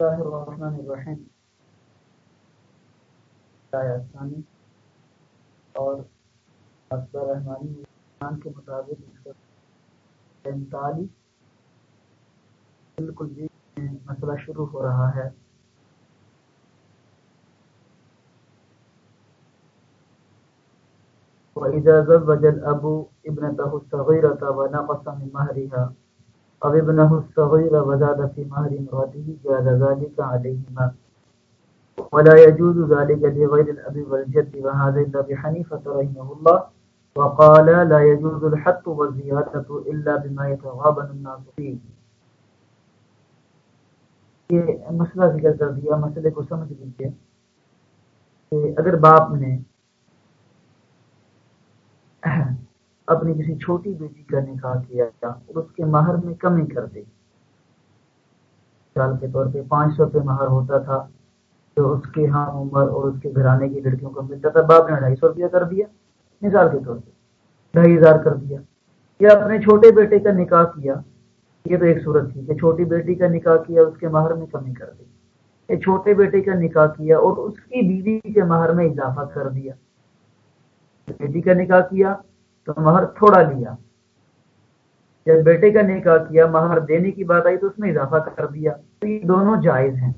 اللہ الرحمن الرحیم۔ ثانی۔ اور رحمانی انسان کے مطابق اس کا پینتالیس۔ بالکل جی مسئلہ شروع ہو رہا ہے۔ وَإِذَا زَوَّجَ الْأَبُ ابْنَتَهُ الصَّغِيرَةَ وَنَقَصَ مِنْ مَهْرِهَا۔ أو ابنه الصغير وزاد في مهر امراته جاز ذلك عليهما ولا يجوز ذلك لغير الأب والجد. وهذا إلا بحنيفة رحمه الله وقال لا يجوز الحط والزيادة إلا بما يتغابن الناس فيه یہ مسئلہ ذکر کر دیا، مسئلے کو سمجھ لیجیے کہ اگر باپ نے اپنی کسی چھوٹی بیٹی کا نکاح کیا اور اس کے مہر میں کمی کر دی مثال کے طور پہ پانچ سو روپے مہر ہوتا تھا جو اس کے ہاں عمر اور اس کے گھرانے کی لڑکیوں کو ملتا تھا باپ نے ڈھائی سو روپیہ کر دیا۔ مثال کے طور پہ ڈھائی ہزار کر دیا۔ یا اپنے چھوٹے بیٹے کا نکاح کیا۔ یہ تو ایک صورت تھی کہ چھوٹی بیٹی کا نکاح کیا، اس کے مہر میں کمی کر دی یہ چھوٹے بیٹے کا نکاح کیا اور اس کی بیوی کے مہر میں اضافہ کر دیا۔ بیٹی کا نکاح کیا تو مہر تھوڑا لیا۔ جب بیٹے کا نکاح کیا، مہر دینے کی بات آئی تو اس میں اضافہ کر دیا۔ تو یہ دونوں جائز ہیں۔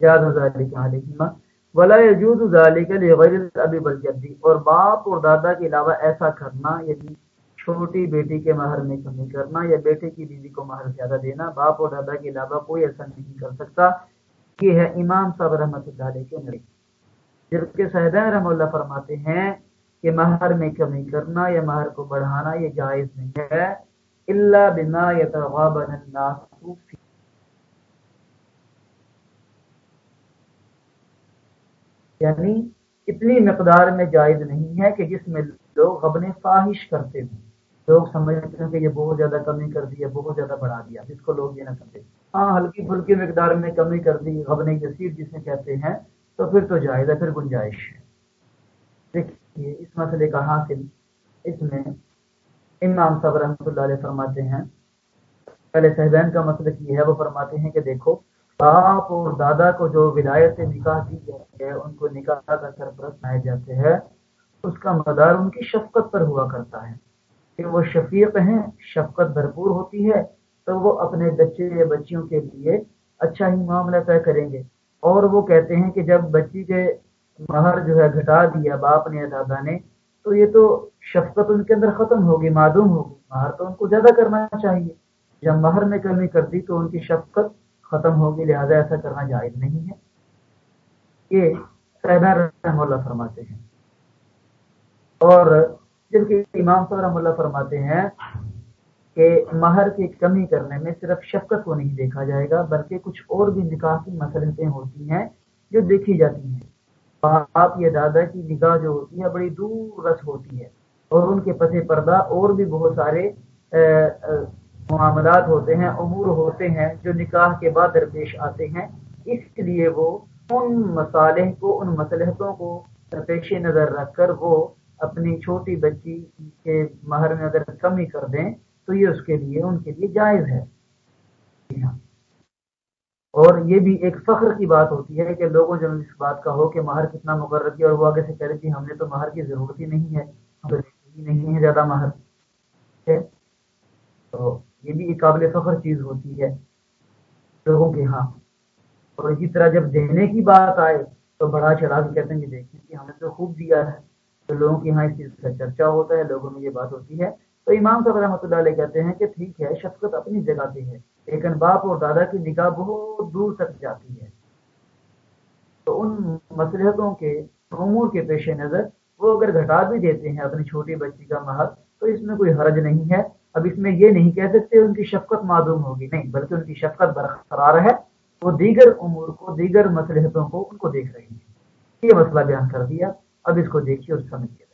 یاد ولا يجوز ذلك لغير الاب والجد۔ اور باپ اور دادا کے علاوہ ایسا کرنا یعنی چھوٹی بیٹی کے مہر میں کمی کرنا یا بیٹے کی بیوی کو مہر زیادہ دینا، باپ اور دادا کے علاوہ کوئی ایسا نہیں کر سکتا۔ یہ ہے امام صاحب رحمۃ اللہ علیہ کے نبی۔ جبکہ صحیح رحم اللہ فرماتے ہیں کہ مہر میں کمی کرنا یا مہر کو بڑھانا یہ جائز نہیں ہے۔ اللہ بنا یتغابن الناس یعنی اتنی مقدار میں جائز نہیں ہے کہ جس میں لوگ غبن فاحش کرتے ہیں لوگ سمجھتے ہیں کہ یہ بہت زیادہ کمی کر دیا بہت زیادہ بڑھا دیا۔ جس کو لوگ یہ نہ کرتے ہاں ہلکی پھلکی مقدار میں کمی کر دی غبن یسیر جسے کہتے ہیں، تو پھر تو جائز ہے، پھر گنجائش ہے۔ دیکھیے، اس مسئلے کا حاصل اس میں امام صاحب رحمۃ اللہ علیہ فرماتے ہیں۔ پہلے صحبین کا مسئلہ یہ ہے، وہ فرماتے ہیں کہ دیکھو، باپ اور دادا کو جو ولایت سے نکاح کی جاتی ہے، ان کو نکاح کا سرپرست بنائے جاتے ہیں۔ اس کا مدار ان کی شفقت پر ہوا کرتا ہے۔ کہ وہ شفیق ہیں، شفقت بھرپور ہوتی ہے۔ تو وہ اپنے بچے یا بچیوں کے لیے اچھا ہی معاملہ طے کریں گے۔ اور وہ کہتے ہیں کہ جب بچی کے مہر جو ہے گھٹا دیا باپ نے دادا نے، تو یہ تو شفقت ان کے اندر ختم ہوگی، معدوم ہوگی۔ مہر تو ان کو زیادہ کرنا چاہیے۔ جب مہر میں کمی کر دی تو ان کی شفقت ختم ہوگی، لہذا ایسا کرنا جائز نہیں ہے۔ یہ رحم اللہ فرماتے ہیں۔ اور جبکہ امام صاحب رحم اللہ فرماتے ہیں کہ مہر کی کمی کرنے میں صرف شفقت کو نہیں دیکھا جائے گا، بلکہ کچھ اور بھی نکاح کی مسلطیں ہوتی ہیں جو دیکھی جاتی ہیں۔ باپ یا دادا کی نگاہ جو ہوتی ہے بڑی دور رس ہوتی ہے اور ان کے پتے پردہ اور بھی بہت سارے معاملات ہوتے ہیں، امور ہوتے ہیں جو نکاح کے بعد درپیش آتے ہیں۔ اس لیے وہ ان مسالح کو، ان مسلحتوں کو پیش نظر رکھ کر وہ اپنی چھوٹی بچی کے مہر میں اگر کمی کر دیں تو یہ اس کے لیے، ان کے لیے جائز ہے۔ جی ہاں۔ اور یہ بھی ایک فخر کی بات ہوتی ہے کہ لوگوں جب اس بات کا ہو کہ مہر کتنا مقرر کیا اور وہ آگے سے کہہ رہے کہ ہم نے تو مہر کی ضرورت ہی نہیں ہے نہیں ہے زیادہ مہر۔ تو یہ بھی ایک قابل فخر چیز ہوتی ہے لوگوں کے ہاں۔ اور اسی طرح جب دینے کی بات آئے تو بڑا چڑھا کے کہتے ہیں کہ دیکھیں کہ ہم نے تو خوب دیا ہے۔ تو لوگوں کے یہاں اس چیز کا چرچا ہوتا ہے، لوگوں میں یہ بات ہوتی ہے تو امام صاحب رحمۃ اللہ علیہ کہتے ہیں کہ ٹھیک ہے، شفقت اپنی جگہ پہ ہے، لیکن باپ اور دادا کی نگاہ بہت دور تک جاتی ہے۔ تو ان مسلحتوں کے، امور کے پیش نظر وہ اگر گھٹا بھی دیتے ہیں اپنی چھوٹی بچی کا محل تو اس میں کوئی حرج نہیں ہے۔ اب اس میں یہ نہیں کہہ سکتے ان کی شفقت معلوم ہوگی، نہیں، بلکہ ان کی شفقت برقرار ہے۔ وہ دیگر امور کو، دیگر مسلحتوں کو ان کو دیکھ رہی ہیں۔ یہ مسئلہ بیان کر دیا۔ اب اس کو دیکھیے اور سمجھیے۔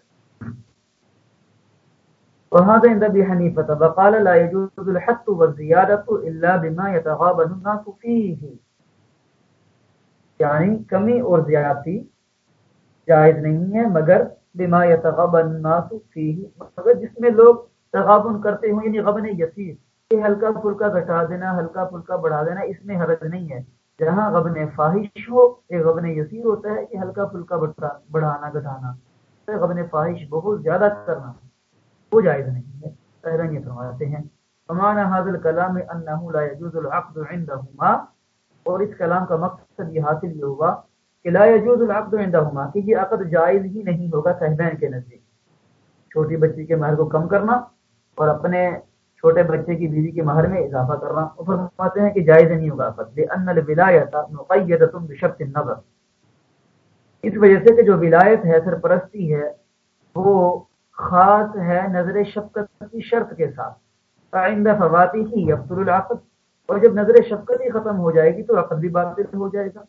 وهذا عند ابي حنيفه وقال لا يجوز الحث والزياده الا بما يتغابن الناس فيه. یعنی کمی اور زیادتی جائز نہیں ہے، مگر بما يتغبن الناس فيه. مگر جس میں لوگ تغابن کرتے ہوں یعنی غبن یسیر کہ ہلکا پھلکا گھٹا دینا، ہلکا پھلکا بڑھا دینا، اس میں حرج نہیں ہے۔ جہاں غبن فاحش ہو ایک غبن یسیر ہوتا ہے کہ ہلکا پھلکا بڑھانا، گھٹانا۔ غبن فاحش بہت زیادہ کرنا وہ جائز نہیں ہے۔ پہلے یہ فرماتے ہیں۔ فمانا حاضر کلام انه لا يجوز العقد عندهما۔ اور اس کلام کا مقصد یہ حاصل یہ ہوا کہ لا يجوز العقد عندهما کہ یہ عقد جائز ہی نہیں ہوگا صاحبین کے نزدیک۔ چھوٹی بچی کے مہر کو کم کرنا اور اپنے چھوٹے بچے کی بیوی کے مہر میں اضافہ کرنا۔ وہ فرماتے ہیں کہ جائز نہیں ہوگا عقد لان الولایت مقیدۃ بشرط النظر۔ اس وجہ سے کہ جو ولایت ہے، سرپرستی ہے، وہ خاص ہے نظر شفقت کی شرط کے ساتھ۔ آئندہ فواتی ہی عبد العقد۔ اور جب نظر شفقت ہی ختم ہو جائے گی تو عقد بھی باطل ہو جائے گا۔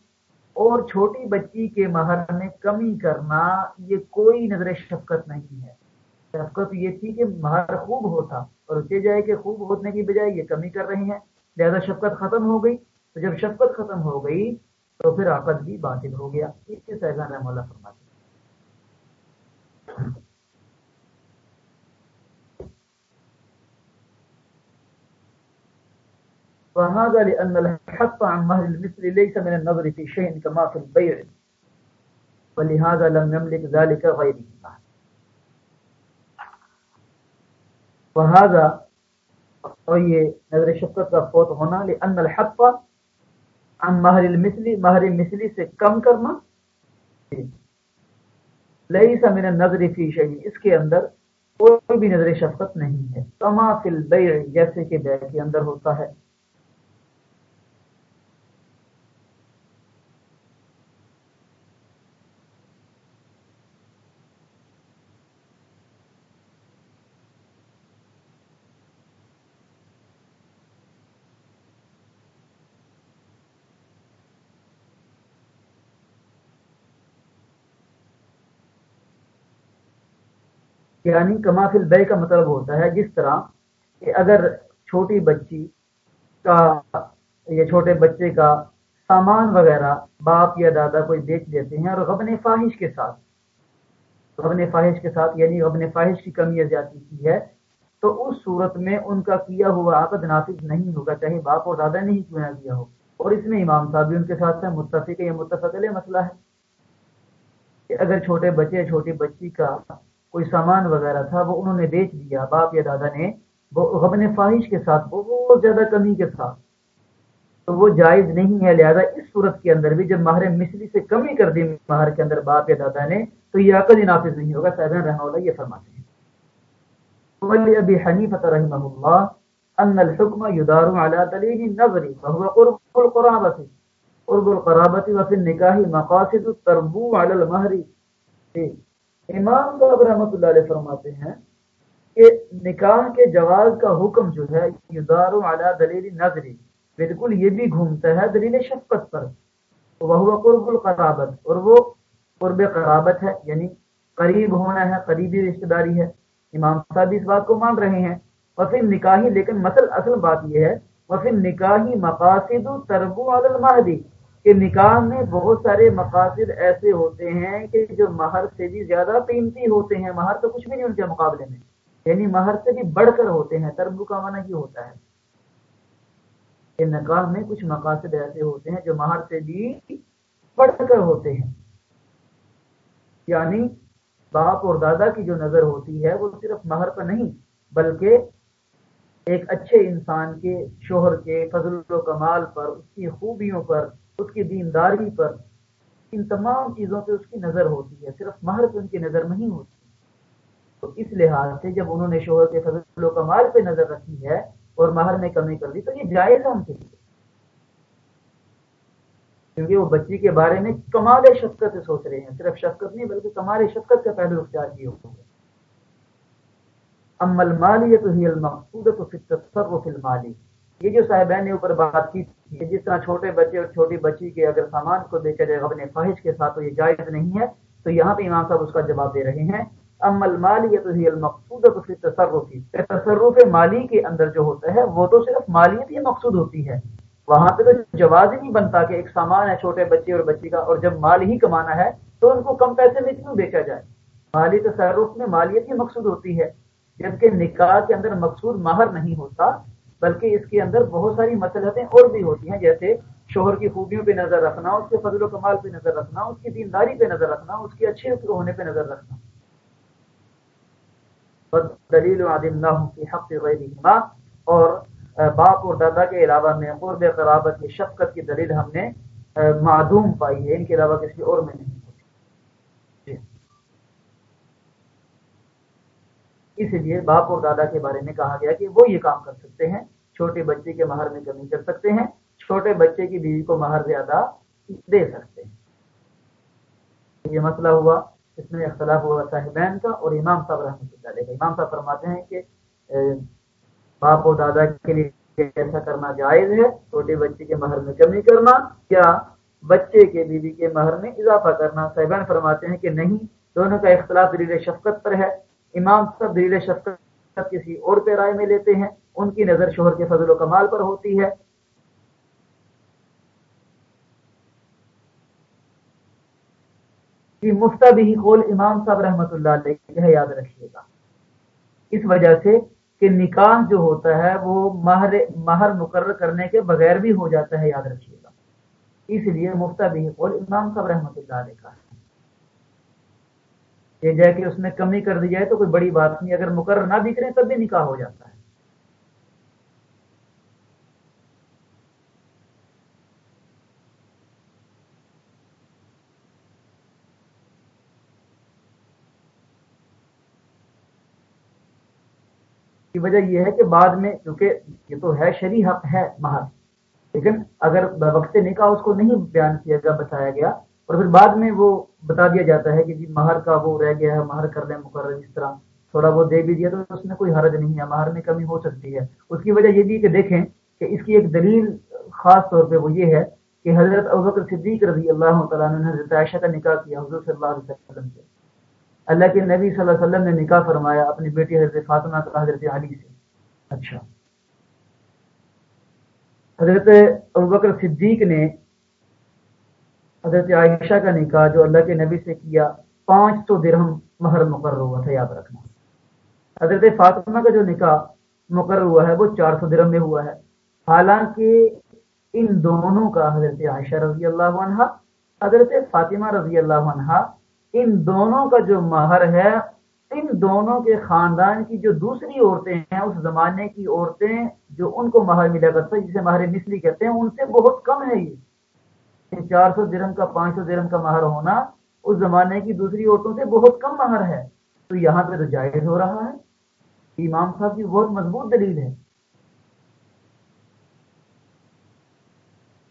اور چھوٹی بچی کے مہر میں کمی کرنا یہ کوئی نظر شفقت نہیں ہے۔ شفقت یہ تھی کہ مہر خوب ہوتا اور اسے جائے کہ خوب ہونے کی بجائے یہ کمی کر رہے ہیں۔ لہذا شفقت ختم ہو گئی۔ تو جب شفقت ختم ہو گئی تو پھر عقد بھی باطل ہو گیا۔ اس سے سیزان رحم اللہ فرماتے وهذا لأن الحق عن مهر المثل ليس من النظر في شيء كما في البيع. ولهذا لم يملك ذلك غيره. وهذا اور یہ نظر شفقت کا فوت ہونا لأن الحق عن مہر المثلی مہر مثلی سے کم کرنا لئی من النظر فی شيء. اس کے اندر کوئی بھی نظر شفقت نہیں ہے. کما فی البیع جیسے کہ بیع کے اندر ہوتا ہے. یعنی کمافل بے کا مطلب ہوتا ہے جس طرح کہ اگر چھوٹی بچی کا یا چھوٹے بچے کا سامان وغیرہ باپ یا دادا کوئی بیچ دیتے ہیں اور غبن فاحش کے ساتھ، غبن فاحش کے ساتھ یعنی غبن فاحش کی کمی زیادتی کی ہے، تو اس صورت میں ان کا کیا ہوا عقد نافذ نہیں ہوگا، چاہے باپ اور دادا نے ہی کیوں نہ کیا ہو۔ اور اس میں امام صاحب بھی ان کے ساتھ متفق یا متفق علیہ مسئلہ ہے کہ اگر چھوٹے بچے چھوٹی بچی کا کوئی سامان وغیرہ تھا، وہ انہوں نے بیچ دیا، باپ یا دادا نے۔ غبن فاحش کے ساتھ بہت زیادہ کمی کے ساتھ تو وہ جائز نہیں ہے، لہذا اس صورت کے اندر بھی جب ماہر مصری سے کمی کر دی، ماہر کے اندر باپ یا دادا نے، تو یہ عقد نافذ نہیں ہوگا۔ صاحب رحمہ اللہ یہ فرماتے ہیں۔ ولی ابی حنیفۃ رحمہ اللہ، ان الحکم یدار علی دلیل النظر وهو قرب القرابۃ۔ قرب القرابۃ وفي النکاح مقاصد التربو علی المہر۔ امام صاحب رحمۃ اللہ علیہ فرماتے ہیں کہ نکاح کے جواز کا حکم جو ہے یدار اعلیٰ دلیل نظری بالکل یہ بھی گھومتا ہے دلیل شفقت پر۔ وہ قرب القرابت، اور وہ قرب قرابت ہے یعنی قریب ہونا ہے، قریبی رشتہ داری ہے۔ امام صاحب اس بات کو مان رہے ہیں۔ اور پھر نکاحی لیکن مثل اصل بات یہ ہے وہ پھر نکاحی مقاصد تربو المہدی۔ کہ نکاح میں بہت سارے مقاصد ایسے ہوتے ہیں کہ جو مہر سے بھی زیادہ قیمتی ہوتے ہیں، مہر تو کچھ بھی نہیں ان کے مقابلے میں۔ یعنی مہر سے بھی بڑھ کر ہوتے ہیں، تربو کا معنی یہ ہوتا ہے کہ نکاح میں کچھ مقاصد ایسے ہوتے ہیں جو مہر سے بھی بڑھ کر ہوتے ہیں۔ یعنی باپ اور دادا کی جو نظر ہوتی ہے وہ صرف مہر پر نہیں، بلکہ ایک اچھے انسان کے شوہر کے فضل و کمال پر، اس کی خوبیوں پر اس کی دینداری پر ان تمام چیزوں پہ اس کی نظر ہوتی ہے، صرف مہر پہ ان کی نظر نہیں ہوتی۔ تو اس لحاظ سے جب انہوں نے شوہر کے فضل و کمال پہ نظر رکھی ہے اور مہر میں کمی کر دی، تو یہ جائز ہے ان کے لیے۔ کیونکہ وہ بچی کے بارے میں کمال شفقت سے سوچ رہے ہیں، صرف شفقت نہیں، بلکہ کمال شفقت کا پہلو اختیار کیے ہوئے امل مالی ہی المقصود تو تصرف المالی۔ یہ جو صاحبین نے اوپر بات کی تھی جس طرح چھوٹے بچے اور چھوٹی بچی کے اگر سامان کو دیکھا جائے اپنے خواہش کے ساتھ تو یہ جائز نہیں ہے، تو یہاں پہ امام صاحب اس کا جواب دے رہے ہیں۔ ام المالیت ہی المقصود تصرفی تصرف مالی کے اندر جو ہوتا ہے، وہ تو صرف مالیت ہی مقصود ہوتی ہے۔ وہاں پہ تو جواز ہی نہیں بنتا کہ ایک سامان ہے چھوٹے بچے اور بچی کا اور جب مال ہی کمانا ہے تو ان کو کم پیسے میں کیوں بیچا جائے؟ مالی تصرف میں مالیت ہی مقصود ہوتی ہے، جبکہ نکاح کے اندر مقصود ماہر نہیں ہوتا۔ بلکہ اس کے اندر بہت ساری مسلحتیں اور بھی ہوتی ہیں، جیسے شوہر کی خوبیوں پہ نظر رکھنا، اس کے فضل و کمال پہ نظر رکھنا، اس کی دینداری پہ نظر رکھنا، اس کے اچھے ہونے پہ نظر رکھنا۔ دلیل کی حق اور باپ اور دادا کے علاوہ میں قرب قرابت کی شفقت کی دلیل ہم نے معدوم پائی ہے۔ ان کے علاوہ کسی اور میں نہیں ہوتی جی۔ اس لیے باپ اور دادا کے بارے میں کہا گیا کہ وہ یہ کام کر سکتے ہیں، چھوٹے بچے کے مہر میں کمی کر سکتے ہیں، چھوٹے بچے کی بیوی کو مہر زیادہ دے سکتے ہیں۔ یہ مسئلہ ہوا، اس میں اختلاف ہوا صاحبین کا اور امام صاحب رحمۃ اللہ علیہ امام صاحب فرماتے ہیں کہ باپ اور دادا کے لیے ایسا کرنا جائز ہے، چھوٹے بچے کے مہر میں کمی کرنا کیا بچے کے بیوی کے مہر میں اضافہ کرنا۔ صاحبان فرماتے ہیں کہ نہیں، دونوں کا اختلاف دلیل شفقت پر ہے۔ امام صاحب دلیل شفقت کسی اور پہ رائے میں لیتے ہیں، ان کی نظر شوہر کے فضل و کمال پر ہوتی ہے۔ جی، مفتا بھی قول امام صاحب رحمۃ اللہ علیہ یاد رکھیے گا۔ اس وجہ سے کہ نکاح جو ہوتا ہے، وہ مہر مہر مقرر کرنے کے بغیر بھی ہو جاتا ہے، یاد رکھیے گا۔ اس لیے مفتا بھی قول امام صاحب رحمۃ اللہ علیہ کا ہے۔ یہ جائے کہ اس میں کمی کر دی جائے تو کوئی بڑی بات نہیں، اگر مقرر نہ بھی کریں تب بھی نکاح ہو جاتا ہے۔ کی وجہ یہ ہے کہ بعد میں، کیونکہ یہ تو ہے شری حق ہے مہر لیکن اگر وقت نکاح اس کو نہیں بیان کیا گیا، بتایا گیا اور پھر بعد میں وہ بتا دیا جاتا ہے کہ جی مہر کا وہ رہ گیا ہے، مہر کر لیں مقرر اس طرح۔ تھوڑا وہ دے بھی دیا تو اس میں کوئی حرج نہیں ہے، مہر میں کمی ہو سکتی ہے۔ اس کی وجہ یہ بھی کہ دیکھیں کہ اس کی ایک دلیل خاص طور پہ وہ یہ ہے کہ حضرت ابکر صدیق رضی اللہ تعالیٰ نے حضرت عائشہ کا نکاح کیا حضرت صلی اللہ علیہ وسلم سے۔ اللہ کے نبی صلی اللہ علیہ وسلم نے نکاح فرمایا اپنی بیٹی حضرت فاطمہ کا حضرت علی سے۔ اچھا۔ حضرت ابکر صدیق نے حضرت عائشہ کا نکاح جو اللہ کے نبی سے کیا، پانچ سو درہم مہر مقرر ہوا تھا، یاد رکھنا۔ حضرت فاطمہ کا جو نکاح مقرر ہوا ہے، وہ چار سو درہم میں ہوا ہے۔ حالانکہ ان دونوں کا حضرت عائشہ رضی اللہ عنہ، حضرت فاطمہ رضی اللہ عنہ، ان دونوں کا جو مہر ہے، ان دونوں کے خاندان کی جو دوسری عورتیں ہیں، اس زمانے کی عورتیں جو ان کو مہر ملا کرتا ہے، جسے مہر مثلی کہتے ہیں، ان سے بہت کم ہے یہ۔ چار سو درم کا، پانچ سو درم کا مہر ہونا اس زمانے کی دوسری عورتوں سے بہت کم مہر ہے۔ تو یہاں پہ تو جائز ہو رہا ہے۔ امام صاحب کی بہت مضبوط دلیل ہے۔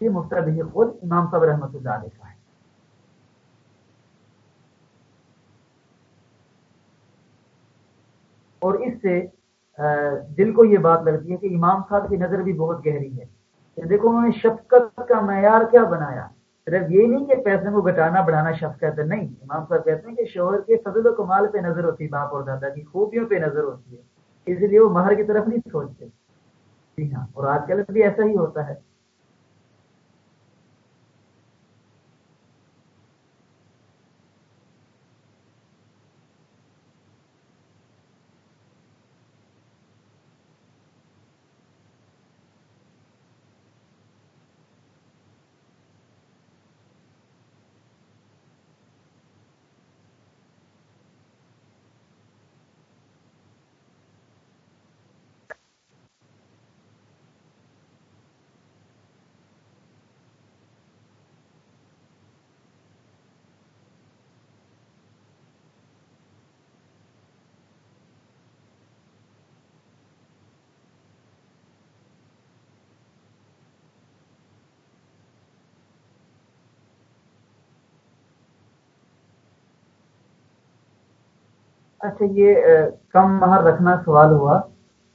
یہ مفتا خود امام صاحب رحمۃ اللہ علیہ کا ہے۔ اور اس سے دل کو یہ بات لگتی ہے کہ امام صاحب کی نظر بھی بہت گہری ہے۔ دیکھو انہوں نے شفقت کا معیار کیا بنایا۔ صرف یہ نہیں کہ پیسے کو گٹانا بڑھانا شفقت نہیں، امام صاحب کہتے ہیں کہ شوہر کے فضل و کمال پہ نظر ہوتی ہے، باپ اور دادا کی خوبیوں پہ نظر ہوتی ہے اس لیے وہ مہر کی طرف نہیں سوچتے۔ جی ہاں اور آج کل بھی ایسا ہی ہوتا ہے۔ اچھا یہ کم مہر رکھنا سوال ہوا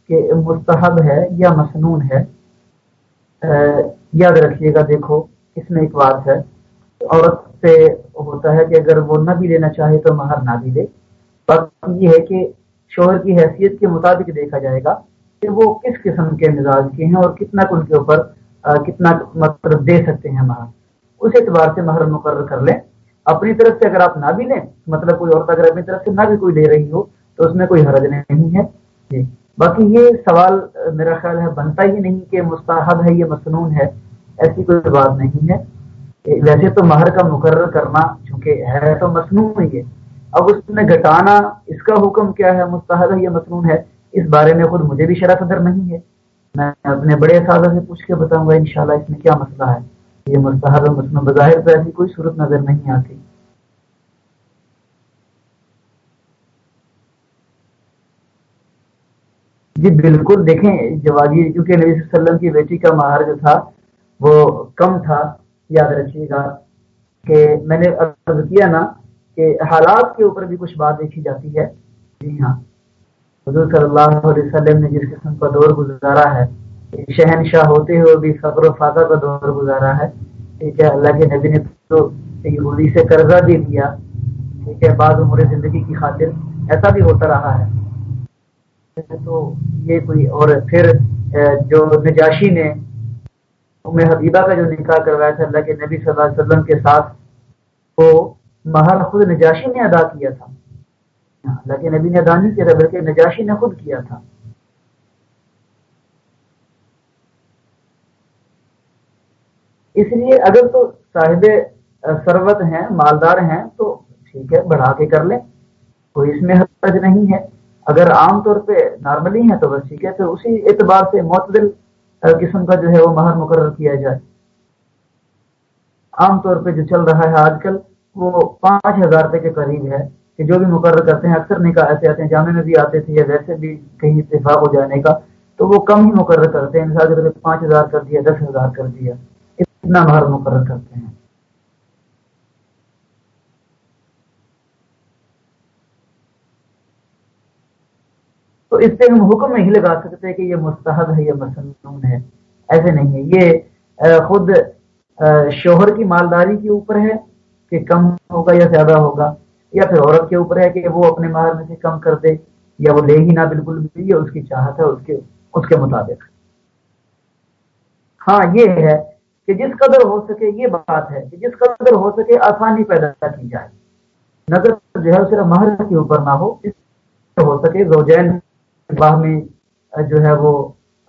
کہ مستحب ہے یا مسنون ہے۔ یاد رکھیے گا، دیکھو، اس میں ایک بات ہے۔ عورت سے ہوتا ہے کہ اگر وہ نہ بھی لینا چاہے تو مہر نہ بھی دے بات یہ ہے کہ شوہر کی حیثیت کے مطابق دیکھا جائے گا کہ وہ کس قسم کے مزاج کے ہیں اور کتنا ان کے اوپر کتنا مطلب دے سکتے ہیں مہر۔ اس اعتبار سے مہر مقرر کر لیں۔ اپنی طرف سے اگر آپ نہ بھی لیں مطلب کوئی عورت اگر اپنی طرف سے نہ بھی کوئی لے رہی ہو، تو اس میں کوئی حرج نہیں ہے۔ جی۔ باقی یہ سوال میرا خیال ہے، بنتا ہی نہیں کہ مستحب ہے یہ مصنون ہے، ایسی کوئی بات نہیں ہے۔ ویسے تو مہر کا مقرر کرنا چونکہ ہے تو مصنون ہی ہے۔ اب اس میں گھٹانا، اس کا حکم کیا ہے، مستحب ہے یہ مصنون ہے، اس بارے میں خود مجھے بھی شرح صدر نہیں ہے۔ میں اپنے بڑے اساتذہ سے پوچھ کے بتاؤں گا انشاءاللہ اس میں کیا مسئلہ ہے۔ یہ مستحب مصنوع بظاہر تو ایسی کوئی صورت نظر نہیں آتی۔ جی بالکل دیکھیں جوابی کیونکہ نبی صلی اللہ علیہ وسلم کی بیٹی کا مہار جو تھا، وہ کم تھا، یاد رکھیے گا کہ میں نے عرض کیا نا کہ حالات کے اوپر بھی کچھ بات دیکھی جاتی ہے۔ جی ہاں۔ حضور صلی اللہ علیہ وسلم نے جس قسم کا دور گزارا ہے شہنشاہ ہوتے ہوئے بھی فخر و فاقہ کا دور گزارا ہے۔ ٹھیک ہے، اللہ کے نبی نے تو یہودی سے قرضہ بھی دیا۔ ٹھیک ہے، بعض عمر زندگی کی خاطر ایسا بھی ہوتا رہا ہے۔ تو یہ کوئی اور پھر جو نجاشی نے ام حبیبہ کا جو نکاح کروایا تھا، اللہ کے نبی صلی اللہ علیہ وسلم کے ساتھ، وہ مہر خود نجاشی نے ادا کیا تھا۔ ہاں، اللہ کے نبی نے ادا نہیں کیا تھا، بلکہ نجاشی نے خود کیا تھا۔ اس لیے اگر تو صاحب سروت ہیں، مالدار ہیں، تو ٹھیک ہے، بڑھا کے کر لیں۔ کوئی اس میں حرج نہیں ہے۔ اگر عام طور پہ نارملی ہے تو بس ٹھیک ہے تو اسی اعتبار سے معتدل قسم کا جو ہے وہ مہر مقرر کیا جائے۔ عام طور پہ جو چل رہا ہے آج کل، وہ پانچ ہزار روپے کے قریب ہے کہ جو بھی مقرر کرتے ہیں، اکثر نکاح ایسے آتے ہیں، جامع میں بھی آتے تھے یا ویسے بھی کہیں اتفاق ہو جانے کا، تو وہ کم ہی مقرر کرتے ہیں۔ مثال پانچ ہزار کر دیا، دس ہزار کر دیا۔ اتنا مہر مقرر کرتے ہیں۔ تو اس سے ہم حکم نہیں لگا سکتے کہ یہ مستحب ہے یا مسنون ہے۔ ایسے نہیں ہے۔ یہ خود شوہر کی مالداری کے اوپر ہے کہ کم ہوگا یا زیادہ ہوگا، یا پھر عورت کے اوپر ہے کہ وہ اپنے مہر میں سے کم کر دے، یا وہ لے ہی نہ بالکل بھی یہ اس کی چاہت ہے، اس کے اس کے مطابق۔ ہاں یہ ہے کہ جس قدر ہو سکے یہ بات ہے کہ جس قدر ہو سکے آسانی پیدا کی جائے۔ نظر جو ہے صرف مہر کے اوپر نہ ہو ہو سکے زوجین باہ میں جو ہے وہ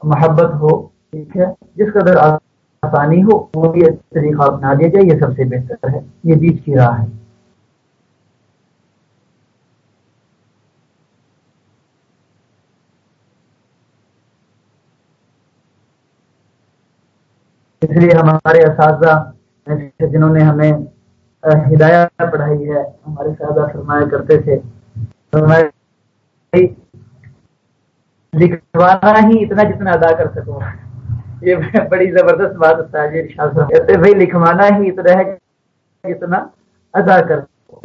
محبت ہو، ٹھیک ہے، جس قدر آسانی ہو، وہ بھی طریقہ اپنا دیا جائے، یہ سب سے بہتر ہے، یہ بیچ کی راہ ہے۔ اس لیے ہمارے اساتذہ جنہوں نے ہمیں ہدایات پڑھائی ہے، ہمارے اساتذہ فرمایا کرتے تھے لکھوانا ہی اتنا جتنا ادا کر سکو یہ بڑی زبردست بات ہوتا جی، ہے کہتے بھائی لکھوانا ہی اتنا ہے جتنا ادا کر سکو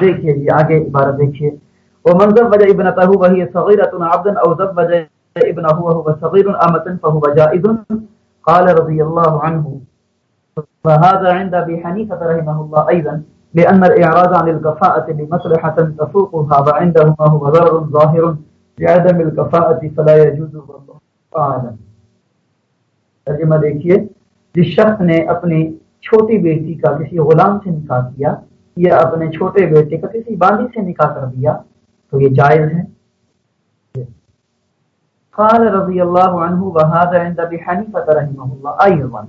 دیکھیے جی آگے عبارت دیکھیے۔ وہ منظر وجہ ابن تہو وہی صغیرۃ عبدا او ذب وجہ ابن هو هو صغير امه فهو جائز، قال رضي الله عنه۔ فهذا عند ابي حنيفه رحمه الله ايضا لان الاعراض عن الكفاءه لمصلحه تفوقها وعندهما هو ضرر ظاهر لعدم الكفاءه فلا يجوز والله اعلم ترجمہ دیکھیے، جس شخص نے اپنی چھوٹی بیٹی کا کسی غلام سے نکاح کیا یا اپنے چھوٹے بیٹے کا کسی باندھی سے نکاح کر دیا، تو یہ جائز ہے؟ قال رضی اللہ عنہ وهذا عند ابي حنیفه رحمه الله ايضا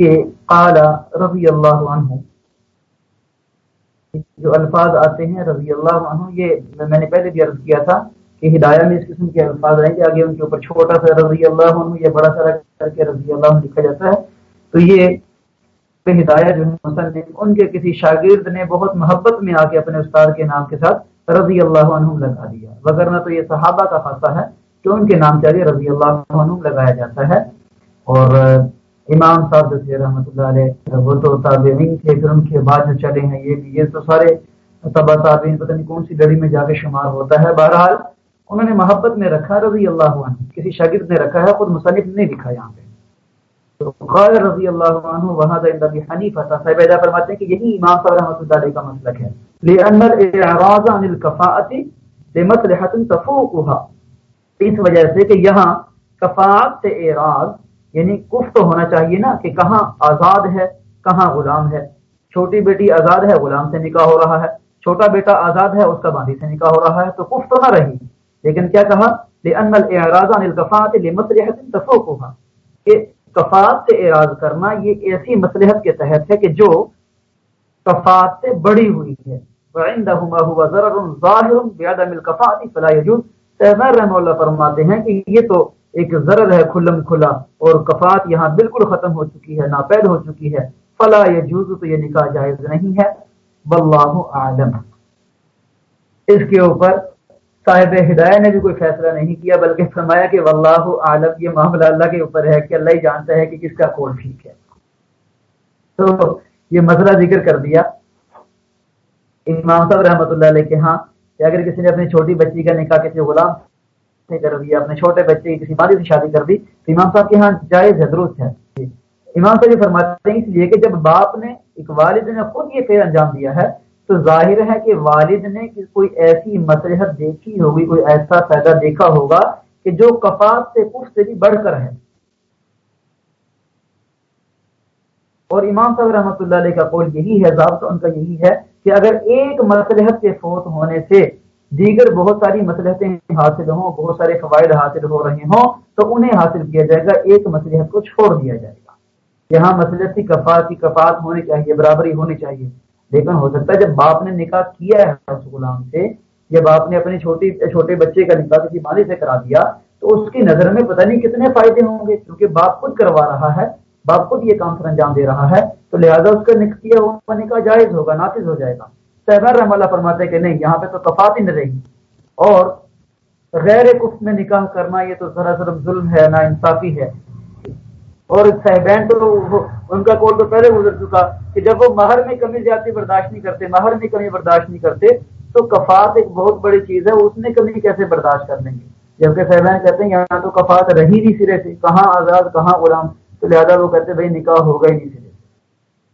یہ قال رضی اللہ عنہ، جو الفاظ آتے ہیں رضی اللہ عنہ، یہ میں نے پہلے بھی عرض کیا تھا کہ ہدایہ میں اس قسم کے الفاظ آئیں گے آگے ان کے اوپر چھوٹا سا رضی اللہ عنہ یا بڑا سا کر کے رضی اللہ عنہ لکھا جاتا ہے۔ تو یہ ہدایہ جو ہے مصنف ان کے کسی شاگرد نے بہت محبت میں آ کے اپنے استاد کے نام کے ساتھ رضی اللہ عنہ لگا دیا۔ وغیرہ تو یہ صحابہ کا خاصہ ہے کہ ان کے نام چاہیے رضی اللہ عنہ لگایا جاتا ہے۔ اور امام صاحب رحمۃ اللہ علیہ، وہ تو تابعین تھے پھر ان کے بعد جو چلے ہیں، یہ بھی، یہ تو سارے طبع تابعین، پتہ نہیں کون سی لڑی میں جا کے شمار ہوتا ہے۔ بہرحال انہوں نے محبت میں رکھا رضی اللہ عنہ، کسی شاگرد نے رکھا ہے، خود مصنف نہیں لکھا یہاں پہ۔ تو قال رضی اللہ عنہ وہاں نبی حنیفہ صاحب ادا فرماتے ہیں کہ یہی امام صاحب رحمۃ اللہ علیہ کا مسلک ہے۔ لأن الاعراض عن الكفاءة لمصلحة تفوقها۔ اس وجہ سے کہ یہاں کفاعت سے اعراض یعنی کف تو ہونا چاہیے نا کہ کہاں آزاد ہے، کہاں غلام ہے۔ چھوٹی بیٹی آزاد ہے، غلام سے نکاح ہو رہا ہے۔ چھوٹا بیٹا آزاد ہے، اس کا باندھی سے نکاح ہو رہا ہے، تو کف تو نہ رہی۔ لیکن کیا کہا؟ لأن الاعراض عن الكفاءة لمصلحة تفوقها۔ کہ کفات سے اعراض کرنا یہ ایسی مسلحت کے تحت ہے کہ جو کفات سے بڑی ہوئی ہے۔ اللہ فرماتے ہیں کہ یہ تو ایک ضرر ہے کھلم کھلا اور کفات یہاں بالکل ختم ہو چکی ہے، ناپید ہو چکی ہے۔ فلا یجوز تو یہ نکاح جائز نہیں ہے۔ واللہ اعلم اس کے اوپر صاحب ہدایہ نے بھی کوئی فیصلہ نہیں کیا، بلکہ فرمایا کہ واللہ عالم یہ معاملہ اللہ کے اوپر ہے کہ اللہ ہی جانتا ہے کہ کس کا کول ٹھیک ہے۔ تو یہ مسئلہ ذکر کر دیا۔ امام صاحب رحمۃ اللہ علیہ کے ہاں کہ اگر کسی نے اپنی چھوٹی بچی کا نکاح کسی غلام سے کر دیا، اپنے چھوٹے بچے کی کسی بادی سے شادی کر دی، تو امام صاحب کے ہاں جائز ہے، درست ہے۔ امام صاحب یہ فرماتے ہیں اس لیے کہ جب باپ نے، ایک والد نے خود یہ فیر انجام دیا ہے تو ظاہر ہے کہ والد نے کوئی ایسی مسلحت دیکھی ہوگی، کوئی ایسا فائدہ دیکھا ہوگا کہ جو کفات سے کف سے بھی بڑھ کر ہے۔ اور امام صاحب رحمۃ اللہ علیہ کا قول یہی ہے، ضابطہ ان کا یہی ہے کہ اگر ایک مسلحت کے فوت ہونے سے دیگر بہت ساری مسلحتیں حاصل ہوں، بہت سارے فوائد حاصل ہو رہے ہوں، تو انہیں حاصل کیا جائے گا، ایک مسلحت کو چھوڑ دیا جائے گا۔ یہاں مسلحت کی کفات کی کفات ہونی چاہیے، برابری ہونی چاہیے۔ لیکن ہو سکتا ہے، جب باپ نے نکاح کیا ہے اس غلام سے، یا باپ نے اپنی چھوٹی، چھوٹے بچے کا نکاح کسی مالی سے کرا دیا، تو اس کی نظر میں پتہ نہیں کتنے فائدے ہوں گے، کیونکہ باپ خود کروا رہا ہے، باپ خود یہ کام سر انجام دے رہا ہے، تو لہٰذا اس کا کیا ہوا نکاح جائز ہوگا، نافذ ہو جائے گا۔ سہبر رحم اللہ فرماتے کہ نہیں، یہاں پہ تو تفاط ہی نہیں رہی۔ اور غیر کف میں نکاح کرنا یہ تو سراسر ظلم ہے، نا انصافی ہے۔ اور صاحبین تو ان کا کول تو پہلے گزر چکا کہ جب وہ مہر میں کمی زیادتی برداشت نہیں کرتے، مہر میں کمی برداشت نہیں کرتے، تو کفات ایک بہت بڑی چیز ہے اس میں کمی کیسے برداشت کر لیں گے؟ جبکہ صاحبین کہتے ہیں، یہاں تو کفات رہی نہیں سرے سے، کہاں آزاد، کہاں غلام؟ تو لہٰذا وہ کہتے بھائی نکاح ہوگا ہی نہیں سرے سے۔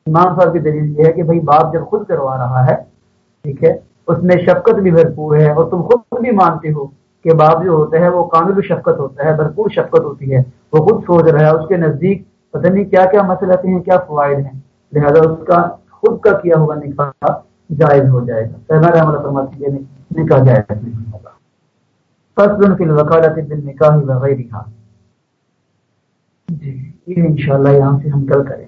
امام صاحب کی دلیل یہ ہے کہ بھائی باپ جب خود کروا رہا ہے، ٹھیک ہے، اس میں شفقت بھی بھرپور ہے اور تم خود بھی مانتے ہو کہ باپ جو ہوتا ہے، وہ کامل شفقت ہوتا ہے، بھرپور شفقت ہوتی ہے۔ وہ خود سوچ رہا ہے، اس کے نزدیک پتہ نہیں کیا کیا مسئلہ ہیں، کیا فوائد ہیں۔ لہذا اس کا خود کا کیا ہوا نکاح جائز ہو جائے گا۔ پہلا رحمۃ فرماتی نکاح جائز نہیں ہوگا۔ فصل فی الوکالت بالنکاح وغیرہ جی یہ انشاءاللہ یہاں سے ہم کل کریں۔